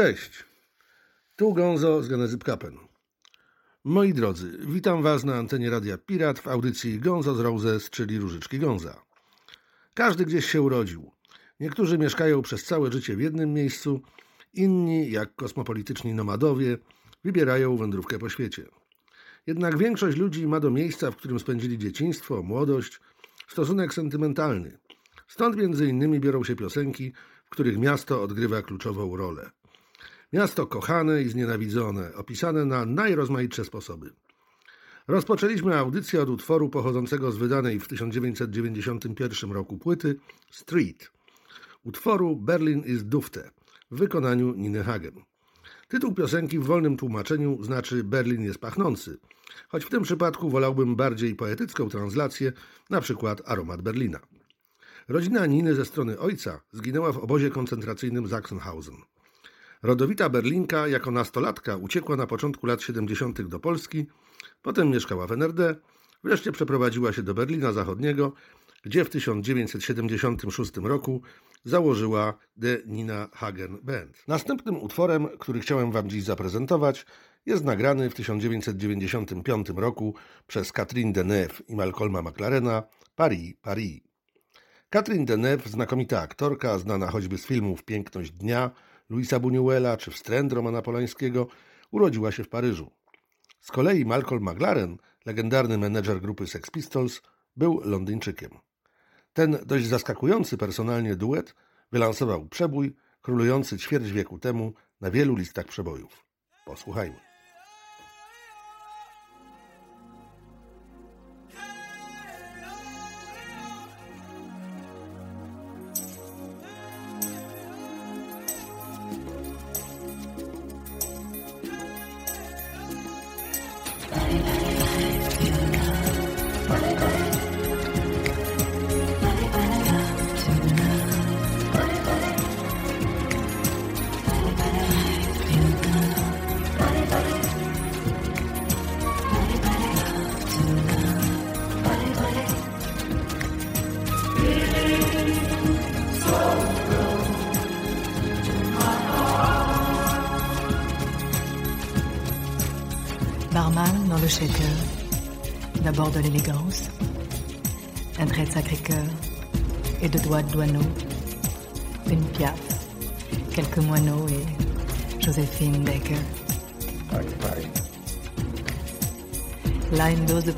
Cześć, tu Gonzo z Genezyp Kapen. Moi drodzy, witam Was na antenie Radia Pirat w audycji Gonzo z Roses, czyli Różyczki Gonza. Każdy gdzieś się urodził. Niektórzy mieszkają przez całe życie w jednym miejscu, inni, jak kosmopolityczni nomadowie, wybierają wędrówkę po świecie. Jednak większość ludzi ma do miejsca, w którym spędzili dzieciństwo, młodość, stosunek sentymentalny. Stąd między innymi biorą się piosenki, w których miasto odgrywa kluczową rolę. Miasto kochane i znienawidzone, opisane na najrozmaitsze sposoby. Rozpoczęliśmy audycję od utworu pochodzącego z wydanej w 1991 roku płyty Street. Utworu Berlin is Dufte w wykonaniu Niny Hagen. Tytuł piosenki w wolnym tłumaczeniu znaczy Berlin jest pachnący, choć w tym przypadku wolałbym bardziej poetycką translację, na przykład Aromat Berlina. Rodzina Niny ze strony ojca zginęła w obozie koncentracyjnym Sachsenhausen. Rodowita Berlinka jako nastolatka uciekła na początku lat 70. do Polski, potem mieszkała w NRD, wreszcie przeprowadziła się do Berlina Zachodniego, gdzie w 1976 roku założyła The Nina Hagen Band. Następnym utworem, który chciałem Wam dziś zaprezentować, jest nagrany w 1995 roku przez Catherine Deneuve i Malcolma McLarena Paris, Paris. Catherine Deneuve, znakomita aktorka, znana choćby z filmów Piękność Dnia, Luisa Buñuela czy Wstręt Romana Polańskiego, urodziła się w Paryżu. Z kolei Malcolm McLaren, legendarny menedżer grupy Sex Pistols, był Londyńczykiem. Ten dość zaskakujący personalnie duet wylansował przebój królujący ćwierć wieku temu na wielu listach przebojów. Posłuchajmy.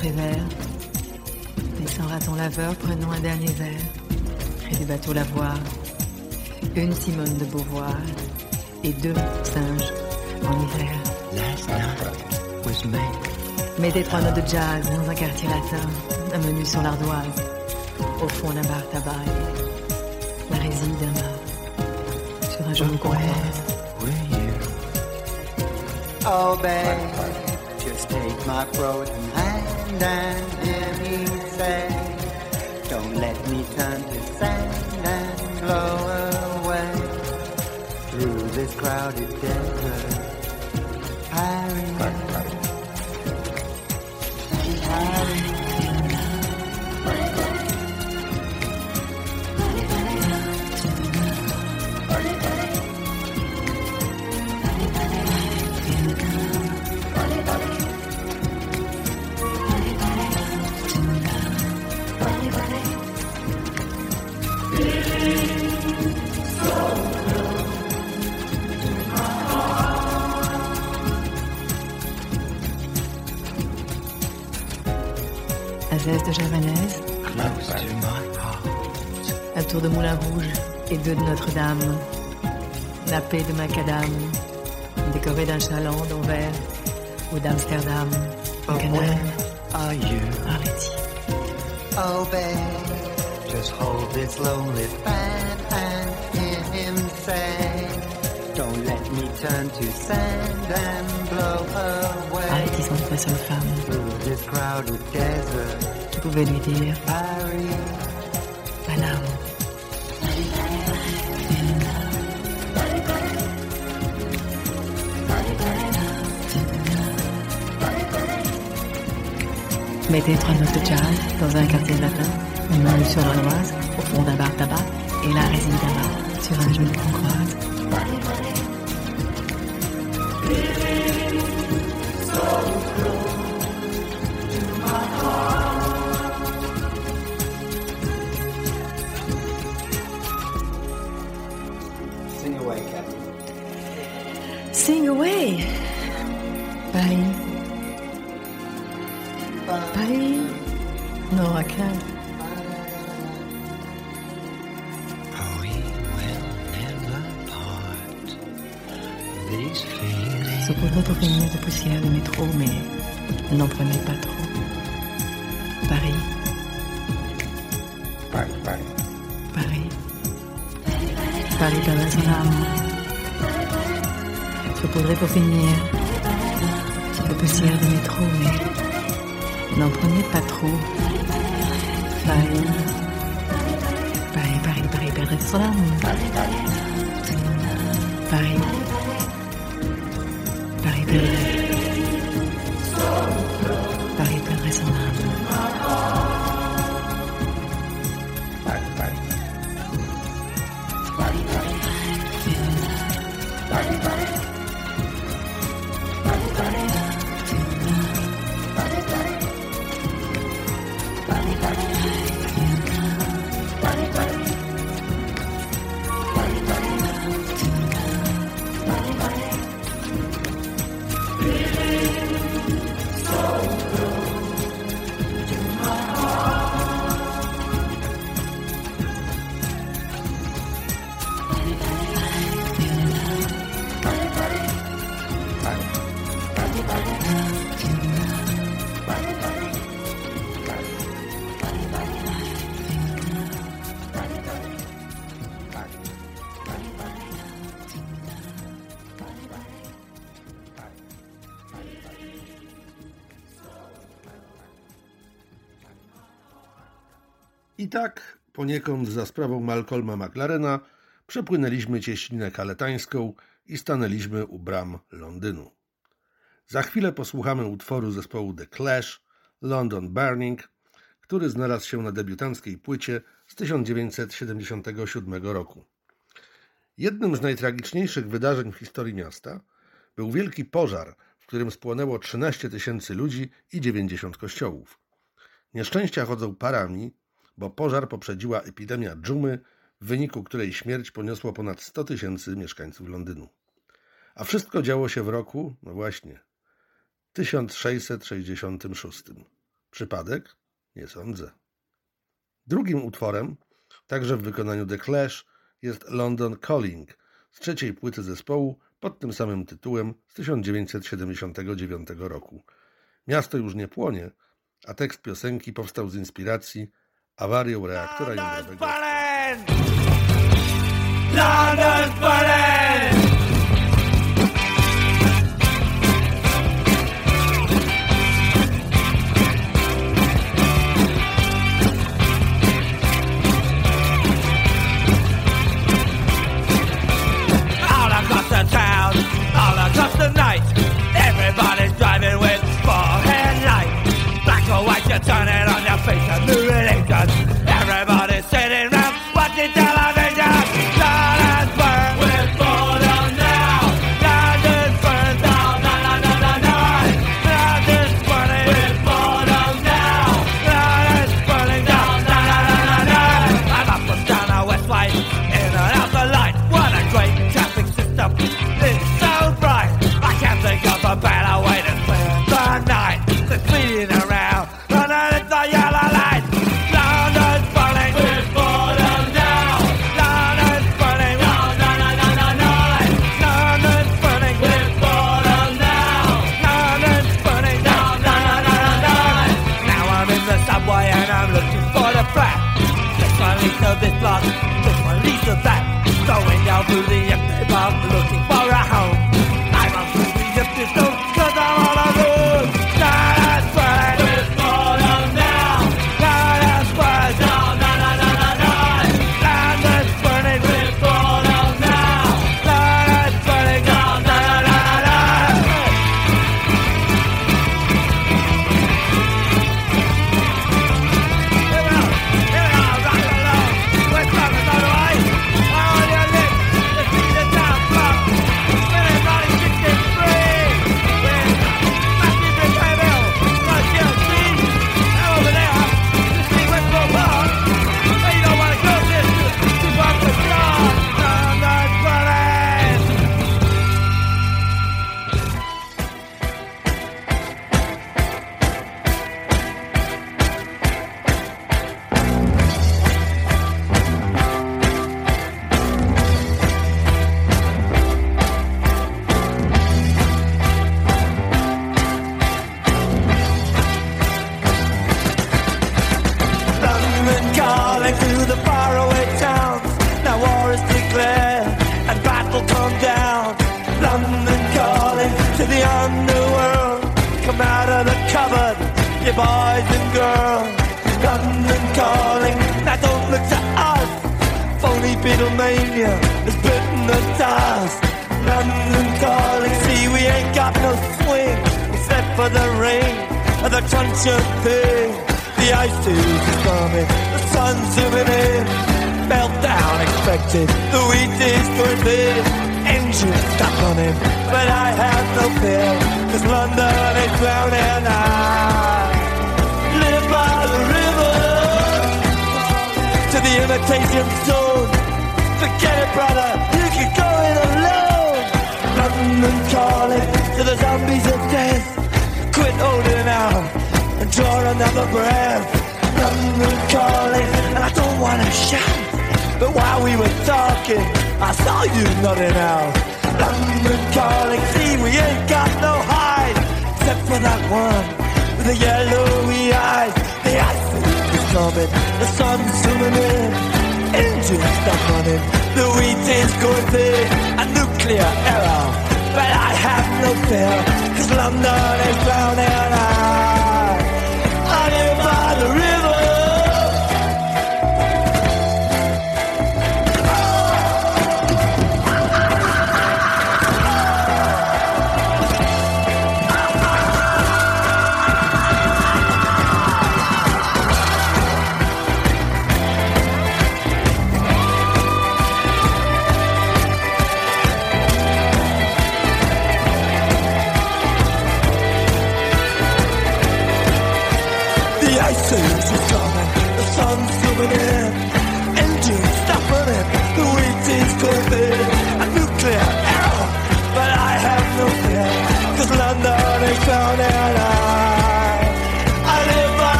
Prévert, et sans raton laveur, prenons un dernier verre, près du bateau Lavoir, une Simone de Beauvoir et deux singes en hiver. Last night was May. Mettez trois notes de jazz dans un quartier latin, un menu sur l'ardoise, au fond d'un bar tabac, et la résine d'un bar, sur un were you? Oh, babe, just take my frozen hand and hear say, don't let me turn to sand and blow away through this crowded desert. Harry, de javanaise, Close to my heart. un tour de moulin rouge et deux de Notre-Dame, nappé de macadam, décoré d'un chaland d'Anvers ou d'Amsterdam, au canal. Oh, babe, just hold this lonely fan and hear him say, Don't let me turn to sand and blow away. Arletty sans femme, qui pouvait lui dire Madame. Mettez trois notes de jazz dans un quartier latin, une main sur l'Orloise, au fond d'un bar tabac, et la résine tabac sur un genou qu'on. away. Bye. Bye. Bye. No, I can't. Ça pourrait revenir de poussière de métro, mais n'en prenez pas. Pour finir de poussière de métro, mais n'en prenez pas trop. Paris. Paris, Paris, Paris âme. Paris. Paris tak, poniekąd za sprawą Malcolma McLarena, przepłynęliśmy cieśninę kaletańską i stanęliśmy u bram Londynu. Za chwilę posłuchamy utworu zespołu The Clash, London Burning, który znalazł się na debiutanckiej płycie z 1977 roku. Jednym z najtragiczniejszych wydarzeń w historii miasta był wielki pożar, w którym spłonęło 13 tysięcy ludzi i 90 kościołów. Nieszczęścia chodzą parami, bo pożar poprzedziła epidemia dżumy, w wyniku której śmierć poniosło ponad 100 tysięcy mieszkańców Londynu. A wszystko działo się w roku, no właśnie, 1666. Przypadek? Nie sądzę. Drugim utworem, także w wykonaniu The Clash, jest London Calling z trzeciej płyty zespołu pod tym samym tytułem z 1979 roku. Miasto już nie płonie, a tekst piosenki powstał z inspiracji a varios reactores. ¡No nos paren! ¡No nos paren! Yellowy eyes. The ice is coming, the sun's zooming in, engines stop running, the wheat is going thin, a nuclear error. But I have no fear, cause London is drowning. I,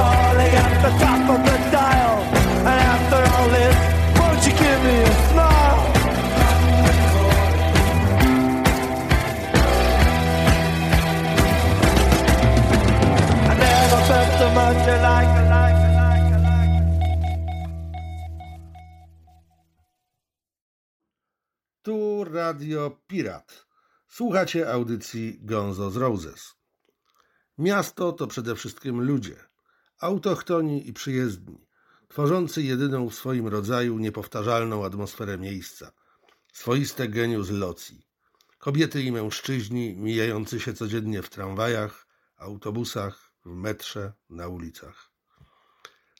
calling at the top of the dial. And after all this, won't you give me a smile? I never felt so much. Tu Radio Pirat. Słuchacie audycji Gonzo z Roses. Miasto to przede wszystkim ludzie, autochtoni i przyjezdni, tworzący jedyną w swoim rodzaju niepowtarzalną atmosferę miejsca, swoiste genius locji. Kobiety i mężczyźni mijający się codziennie w tramwajach, autobusach, w metrze, na ulicach.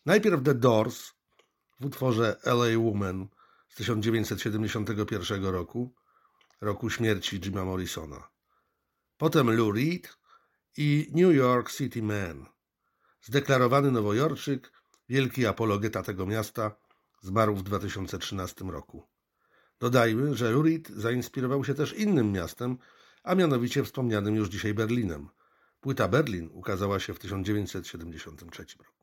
Najpierw The Doors w utworze LA Woman z 1971 roku, roku śmierci Jima Morrisona. Potem Lou Reed i New York City Man. Zdeklarowany nowojorczyk, wielki apologeta tego miasta, zmarł w 2013 roku. Dodajmy, że Lou Reed zainspirował się też innym miastem, a mianowicie wspomnianym już dzisiaj Berlinem. Płyta Berlin ukazała się w 1973 roku.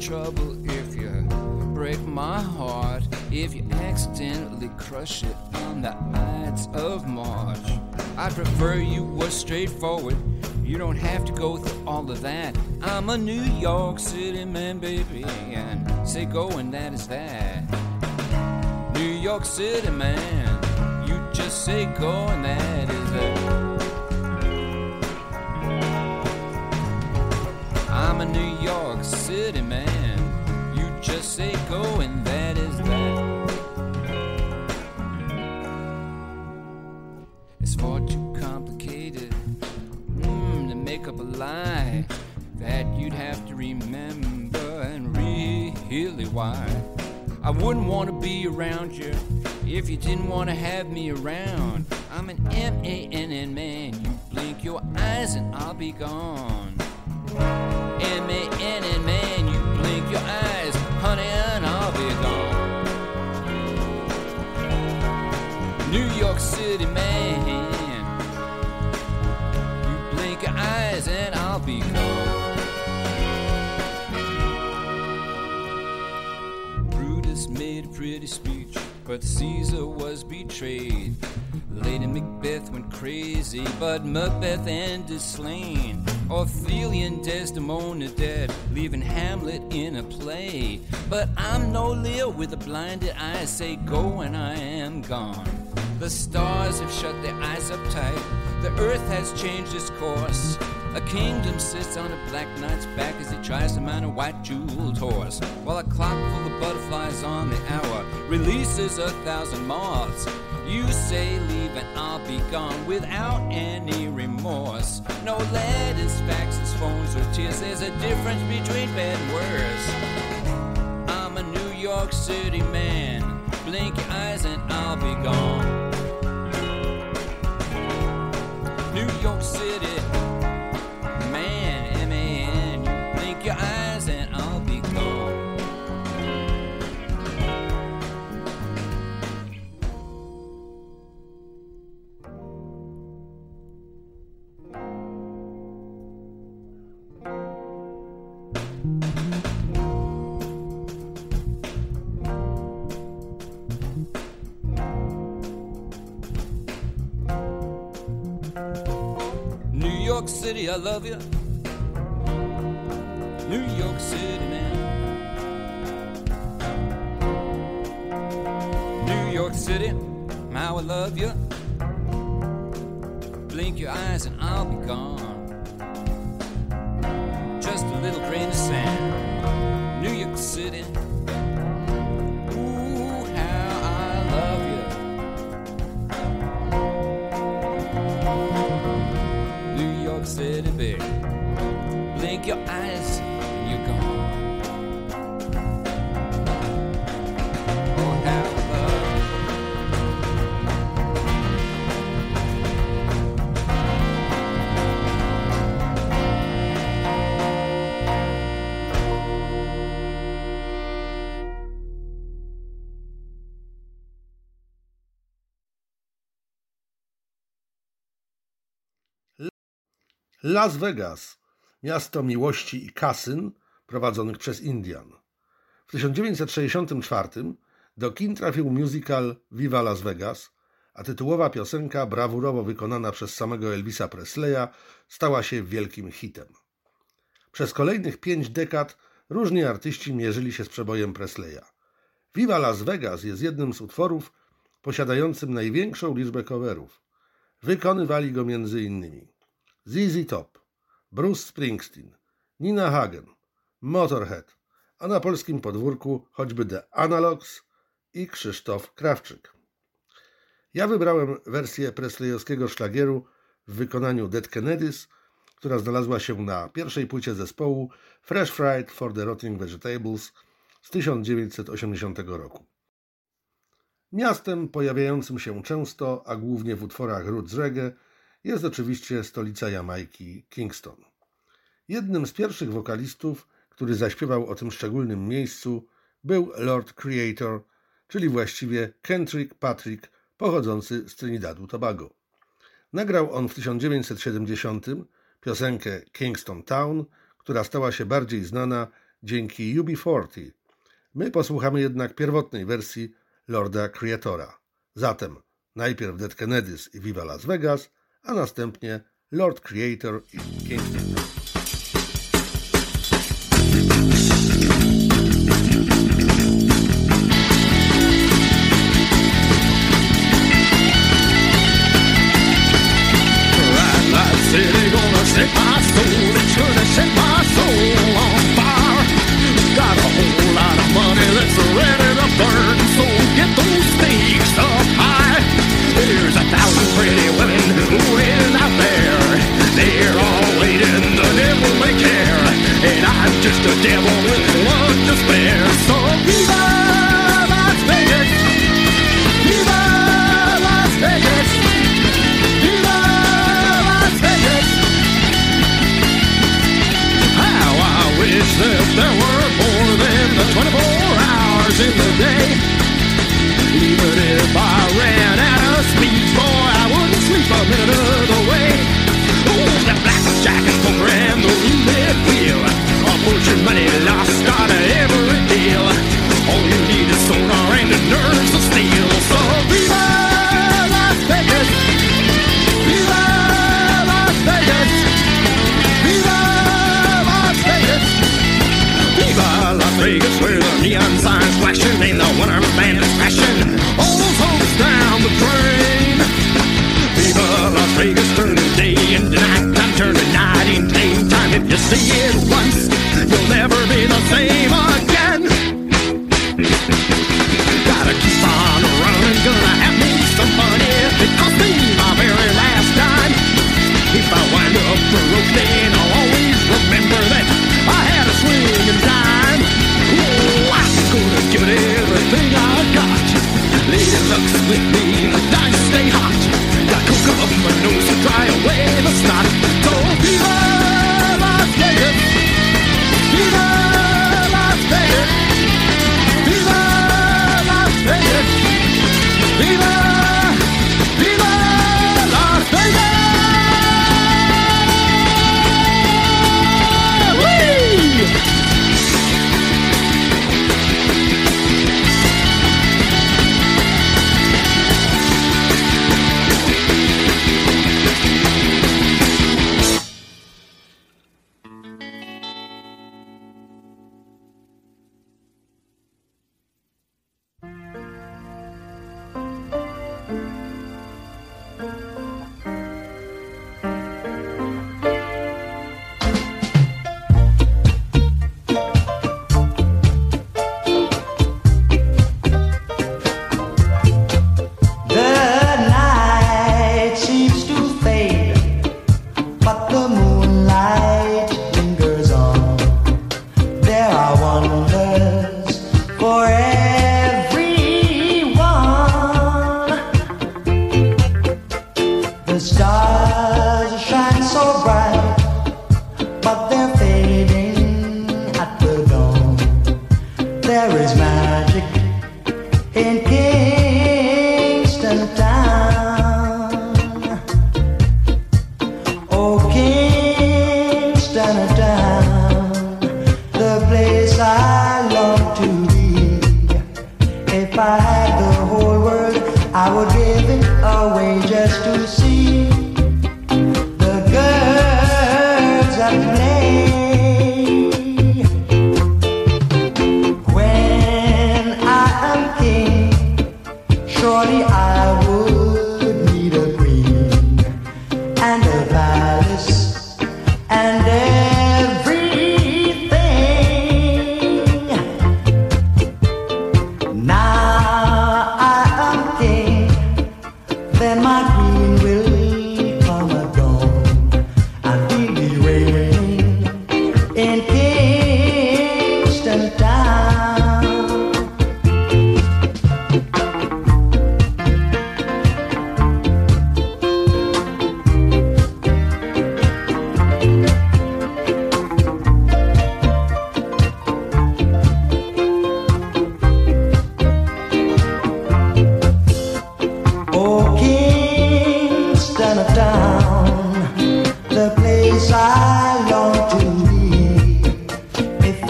Trouble if you break my heart. If you accidentally crush it on the Ides of March. I'd prefer you were straightforward. You don't have to go through all of that. I'm a New York City man, baby, and say go and that is that. New York City man, you just say go and that is City man. You just say go and that is that. It's far too complicated mm, to make up a lie that you'd have to remember and really why. I wouldn't want to be around you if you didn't want to have me around. I'm an M A N N man. You blink your eyes and I'll be gone. Pretty speech, but Caesar was betrayed. Lady Macbeth went crazy, but Macbeth ended slain. Ophelia and Desdemona dead, leaving Hamlet in a play. But I'm no Lear with a blinded eye, say go and I am gone. The stars have shut their eyes up tight, the earth has changed its course. A kingdom sits on a black knight's back as he tries to mount a white jeweled horse. While a clock full of butterflies on the hour releases a thousand moths. You say leave and I'll be gone without any remorse. No letters, faxes, phones, or tears. There's a difference between bad and worse. I'm a New York City man. Blink your eyes and I'll be gone. New York City I love you. New York City, man. New York City, how I love you. Blink your eyes and I'll be gone. Just a little grain of sand. Las Vegas, miasto miłości i kasyn prowadzonych przez Indian. W 1964 do kin trafił musical Viva Las Vegas, a tytułowa piosenka, brawurowo wykonana przez samego Elvisa Presleya, stała się wielkim hitem. Przez kolejnych pięć dekad różni artyści mierzyli się z przebojem Presleya. Viva Las Vegas jest jednym z utworów posiadającym największą liczbę coverów. Wykonywali go m.in. ZZ Top, Bruce Springsteen, Nina Hagen, Motorhead, a na polskim podwórku choćby The Analogs i Krzysztof Krawczyk. Ja wybrałem wersję presleyowskiego szlagieru w wykonaniu Dead Kennedys, która znalazła się na pierwszej płycie zespołu Fresh Fried for the Rotting Vegetables z 1980 roku. Miastem pojawiającym się często, a głównie w utworach roots reggae, jest oczywiście stolica Jamajki Kingston. Jednym z pierwszych wokalistów, który zaśpiewał o tym szczególnym miejscu, był Lord Creator, czyli właściwie Kentrick Patrick, pochodzący z Trinidadu Tobago. Nagrał on w 1970 piosenkę Kingston Town, która stała się bardziej znana dzięki UB40. My posłuchamy jednak pierwotnej wersji Lorda Creatora. Zatem najpierw Dead Kennedys i Viva Las Vegas – a następnie Lord Creator i Kingston. Vegas with the neon signs flashing and the winter band is. All those hoes down the drain. Viva Las Vegas, turning day into night, time turning night into daytime. If you see it.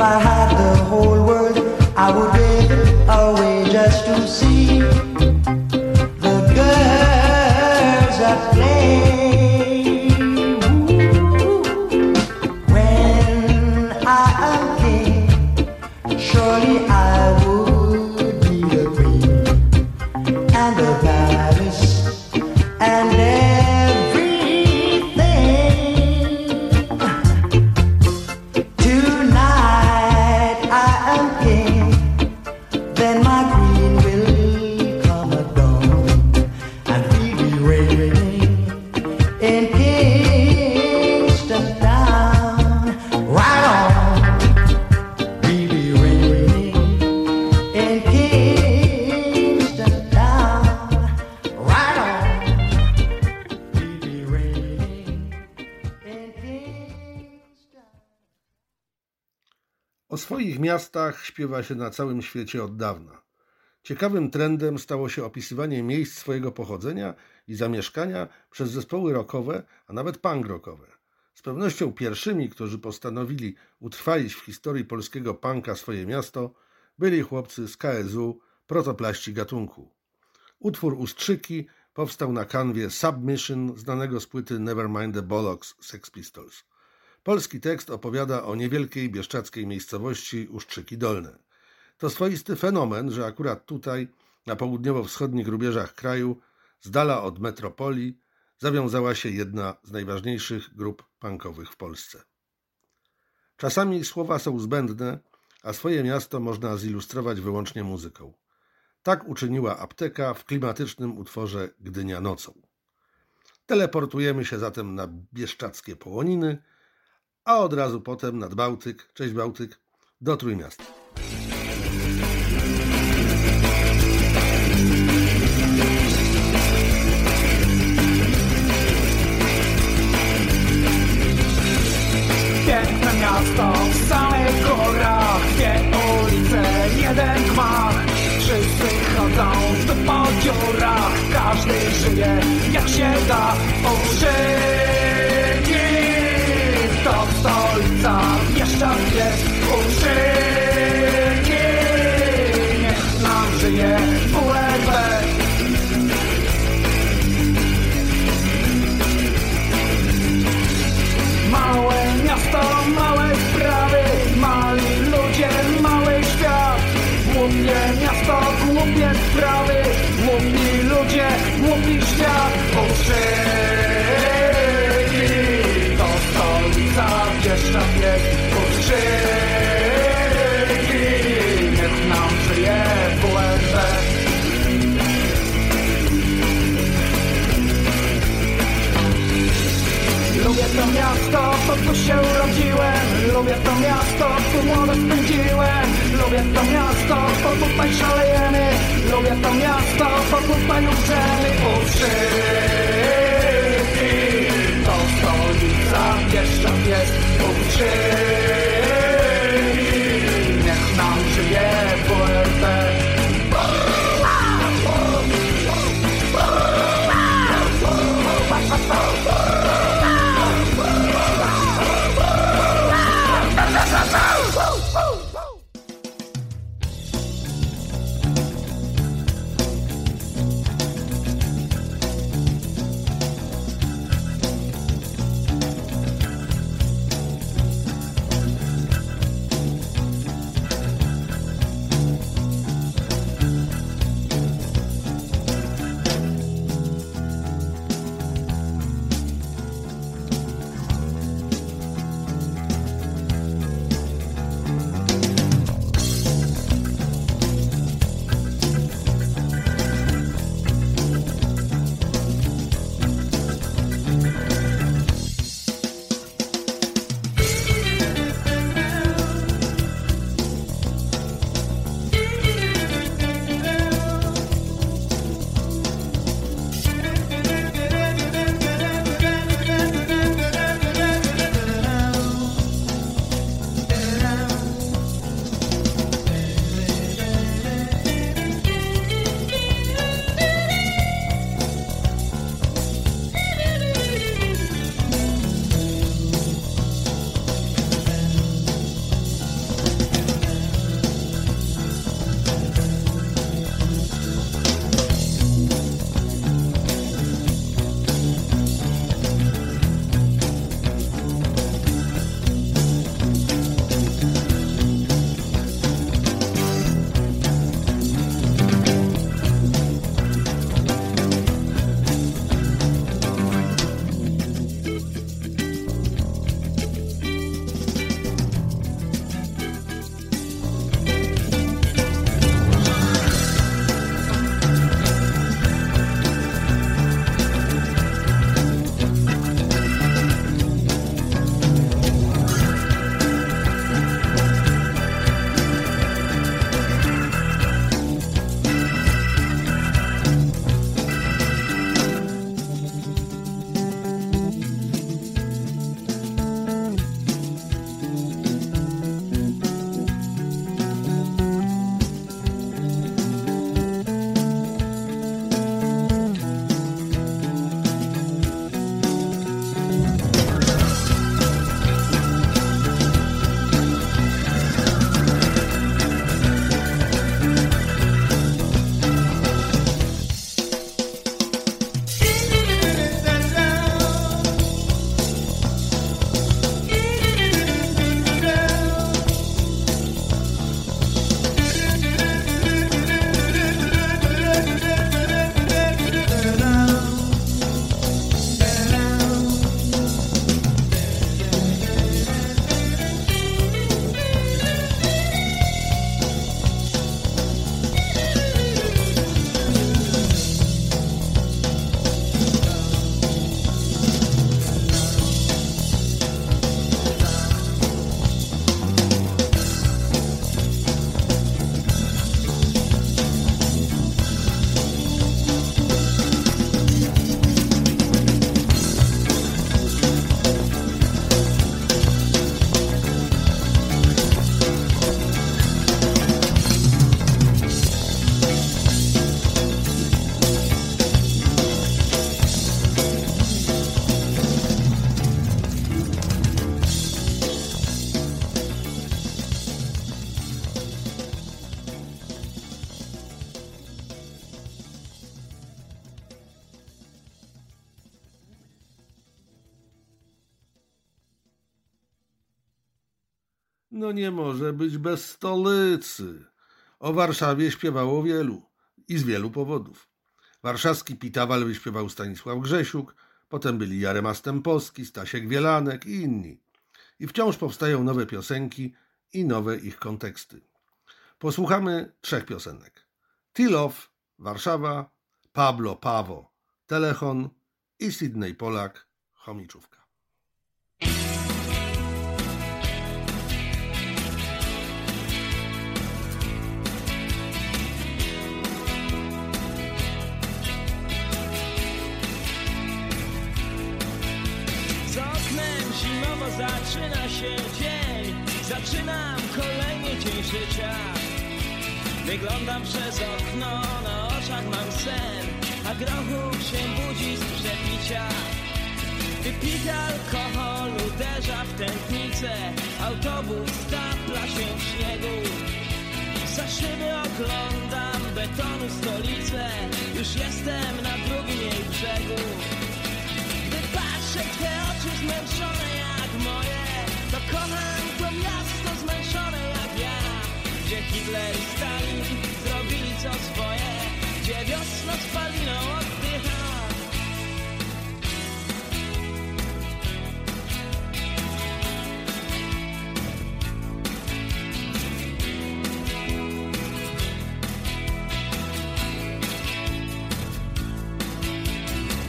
If I had the śpiewa się na całym świecie od dawna. Ciekawym trendem stało się opisywanie miejsc swojego pochodzenia i zamieszkania przez zespoły rockowe, a nawet punk rockowe. Z pewnością pierwszymi, którzy postanowili utrwalić w historii polskiego punka swoje miasto, byli chłopcy z KSU, protoplaści gatunku. Utwór Ustrzyki powstał na kanwie Submission znanego z płyty Nevermind the Bollocks Sex Pistols. Polski tekst opowiada o niewielkiej bieszczackiej miejscowości Ustrzyki Dolne. To swoisty fenomen, że akurat tutaj, na południowo-wschodnich rubieżach kraju, z dala od metropolii, zawiązała się jedna z najważniejszych grup punkowych w Polsce. Czasami słowa są zbędne, a swoje miasto można zilustrować wyłącznie muzyką. Tak uczyniła apteka w klimatycznym utworze Gdynia nocą. Teleportujemy się zatem na bieszczackie połoniny, a od razu potem nad Bałtyk, cześć Bałtyk, do Trójmiasta. Piękne miasto w samych górach Dwie ulice, jeden gmach. Wszyscy chodzą tu po Każdy żyje jak się da Użygi To stolica Bieszczad jest Użygi miasto, bo tutaj szalejemy. Lubię to miasto, bo tutaj umrzemy Ustrzyki To stolica, Bieszczad jest Ustrzyki nie może być bez stolicy. O Warszawie śpiewało wielu i z wielu powodów. Warszawski Pitawal wyśpiewał Stanisław Grzesiuk, potem byli Jarema Stępowski, Stasiek Wielanek i inni. I wciąż powstają nowe piosenki i nowe ich konteksty. Posłuchamy trzech piosenek. Tilow, Warszawa, Pablo Pawo, Telechon i Sydney Polak, Chomiczówka. Zimowo zaczyna się dzień. Zaczynam kolejny dzień życia. Wyglądam przez okno, na oczach mam sen A grochu się budzi z przepicia. Wypity alkohol uderza w tętnicę Autobus stapla się w śniegu. Za szyby oglądam betonu stolicę Już jestem na drugim jej brzegu. Gdy patrzę te oczy zmęczone Hitler i Stalin zrobili co swoje. Gdzie wiosna spaliną oddycha.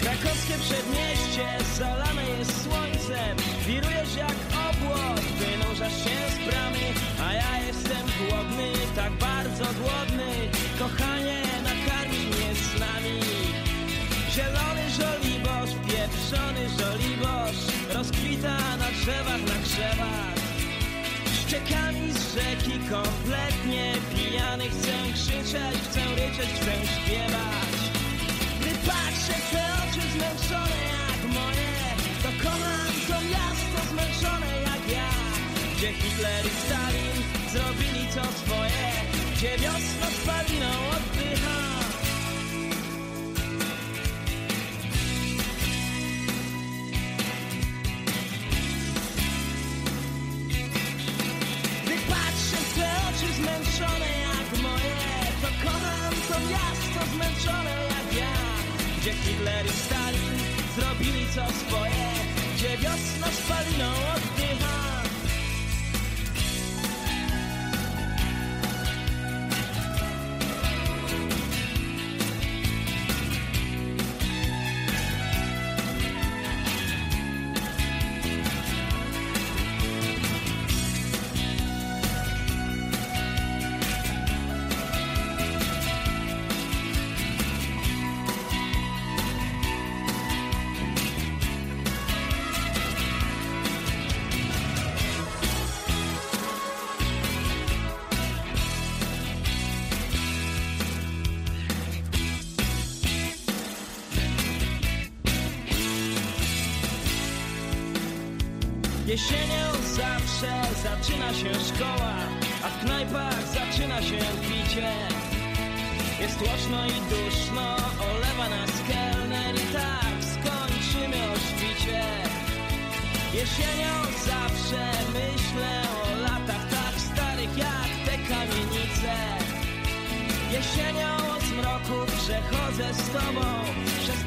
Krakowskie przedmieście zalane jest słońcem Wirujesz jak obłok, wynurzasz się Ściekami z rzeki kompletnie pijany Chcę krzyczeć, chcę ryczeć, chcę śpiewać. Gdy patrzę w te oczy zmęczone jak moje To kocham to miasto zmęczone jak ja. Gdzie Hitler i Stalin zrobili co swoje Gdzie wiosna spaliną oddycha zmęczone jak moje. To kocham to miasto zmęczone jak ja. Gdzie Hitler i Stalin zrobili co swoje. Gdzie wiosna spaliną oddycha Jesienią zawsze zaczyna się szkoła, a w knajpach zaczyna się picie. Jest tłoczno i duszno, olewa nas kelner i tak skończymy o świcie. Jesienią zawsze myślę o latach tak starych jak te kamienice. Jesienią od zmroku przechodzę z tobą przez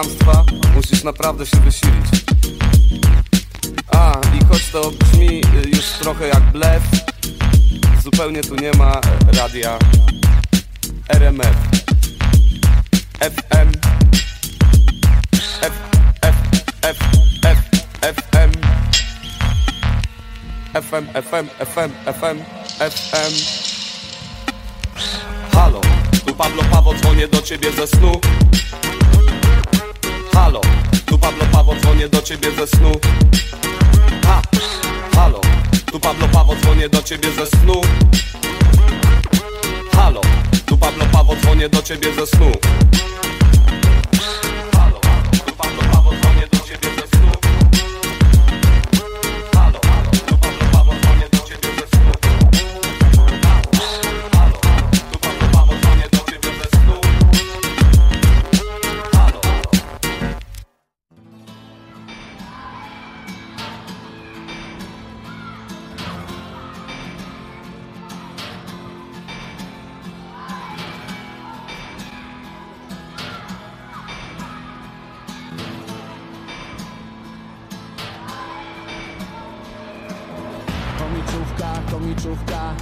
chamstwa Musisz naprawdę się wysilić. A, i choć to brzmi y, już trochę jak blef Zupełnie tu nie ma radia. RMF FM F, F, F, F, FM FM, FM, FM, FM, FM Halo, tu Pablo Pawo, dzwonię do ciebie ze snu Halo, tu Pablo Pawo, dzwonię do ciebie ze snu. Ha, halo, tu Pablo Pawo, dzwonię do ciebie ze snu. Halo, tu Pablo Pawo, dzwonię do ciebie ze snu Chomiczówka, chomiczówka.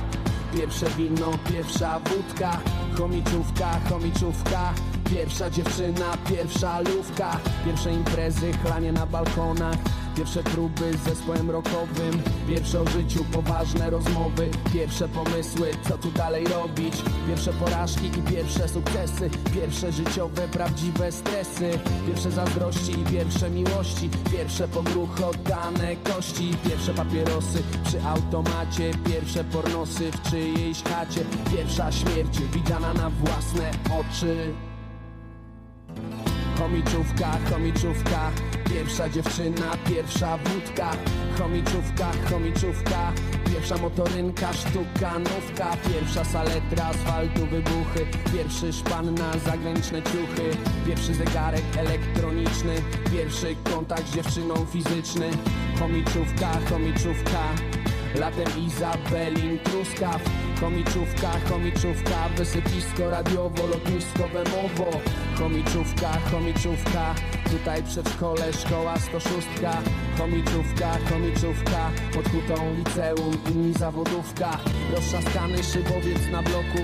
Pierwsze wino, pierwsza wódka. Chomiczówka, chomiczówka. Pierwsza dziewczyna, pierwsza lówka. Pierwsze imprezy, chlanie na balkonach Pierwsze próby z zespołem rockowym. Pierwsze o życiu, poważne rozmowy. Pierwsze pomysły, co tu dalej robić. Pierwsze porażki i pierwsze sukcesy. Pierwsze życiowe, prawdziwe stresy. Pierwsze zazdrości i pierwsze miłości. Pierwsze pogruchy, oddane kości. Pierwsze papierosy przy automacie. Pierwsze pornosy w czyjejś chacie. Pierwsza śmierć widziana na własne oczy. Chomiczówka, chomiczówka Pierwsza dziewczyna, pierwsza wódka Chomiczówka, chomiczówka. Pierwsza motorynka, sztuka, nówka. Pierwsza saletra, asfaltu, wybuchy. Pierwszy szpan na zagraniczne ciuchy. Pierwszy zegarek elektroniczny. Pierwszy kontakt z dziewczyną fizyczny. Chomiczówka, chomiczówka. Latem Izabelin Truskaw Chomiczówka, chomiczówka Wysypisko radiowo, lotnisko Wemowo. Chomiczówka, chomiczówka Tutaj przedszkole, szkoła 106 Chomiczówka, chomiczówka Pod hutą liceum, inni zawodówka. Roztrzaskany szybowiec na bloku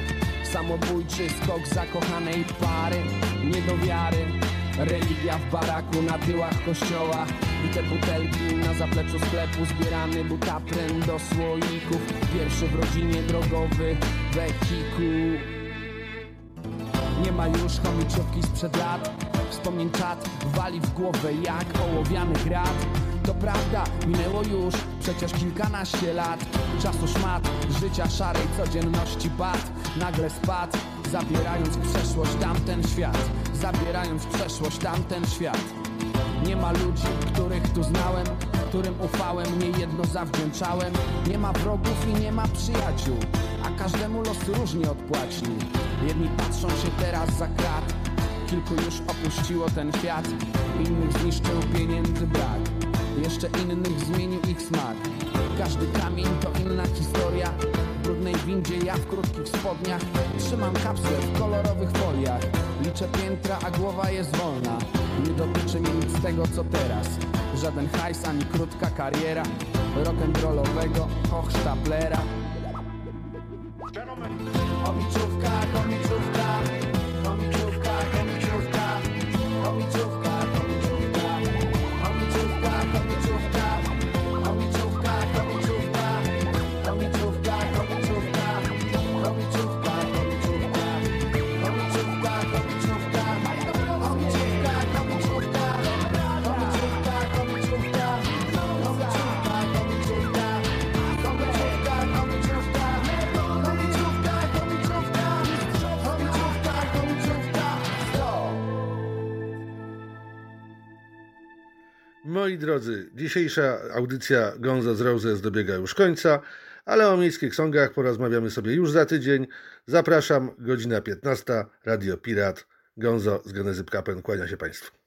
Samobójczy skok zakochanej pary. Nie do wiary Religia w baraku na tyłach kościoła. I te butelki na zapleczu sklepu Zbierany butapren do słoików. Pierwszy w rodzinie drogowy wehikuł Nie ma już chomiczówki sprzed lat. Wspomnień czat wali w głowę jak ołowiany grat. To prawda, minęło już przecież kilkanaście lat. Czasu szmat, życia szarej codzienności pad Nagle spadł, zabierając przeszłość tamten świat Zabierając przeszłość tamten świat. Nie ma ludzi, których tu znałem Którym ufałem, niejedno zawdzięczałem. Nie ma wrogów i nie ma przyjaciół A każdemu los różnie odpłaci. Jedni patrzą się teraz za krat Kilku już opuściło ten świat. Innych zniszczył pieniędzy brak Jeszcze innych zmienił ich smak. Każdy kamień to inna historia brudnej windzie, ja w krótkich spodniach Trzymam kapsle w kolorowych foliach. Liczę piętra, a głowa jest wolna. Nie dotyczy mnie nic z tego co teraz. Żaden hajs, ani krótka kariera Rock'n'rollowego hochsztaplera Moi drodzy, dzisiejsza audycja Gonzo z Roses dobiega już końca, ale o miejskich songach porozmawiamy sobie już za tydzień. Zapraszam, godzina 15, Radio Pirat, Gonzo z Genezy Kapen, kłania się Państwu.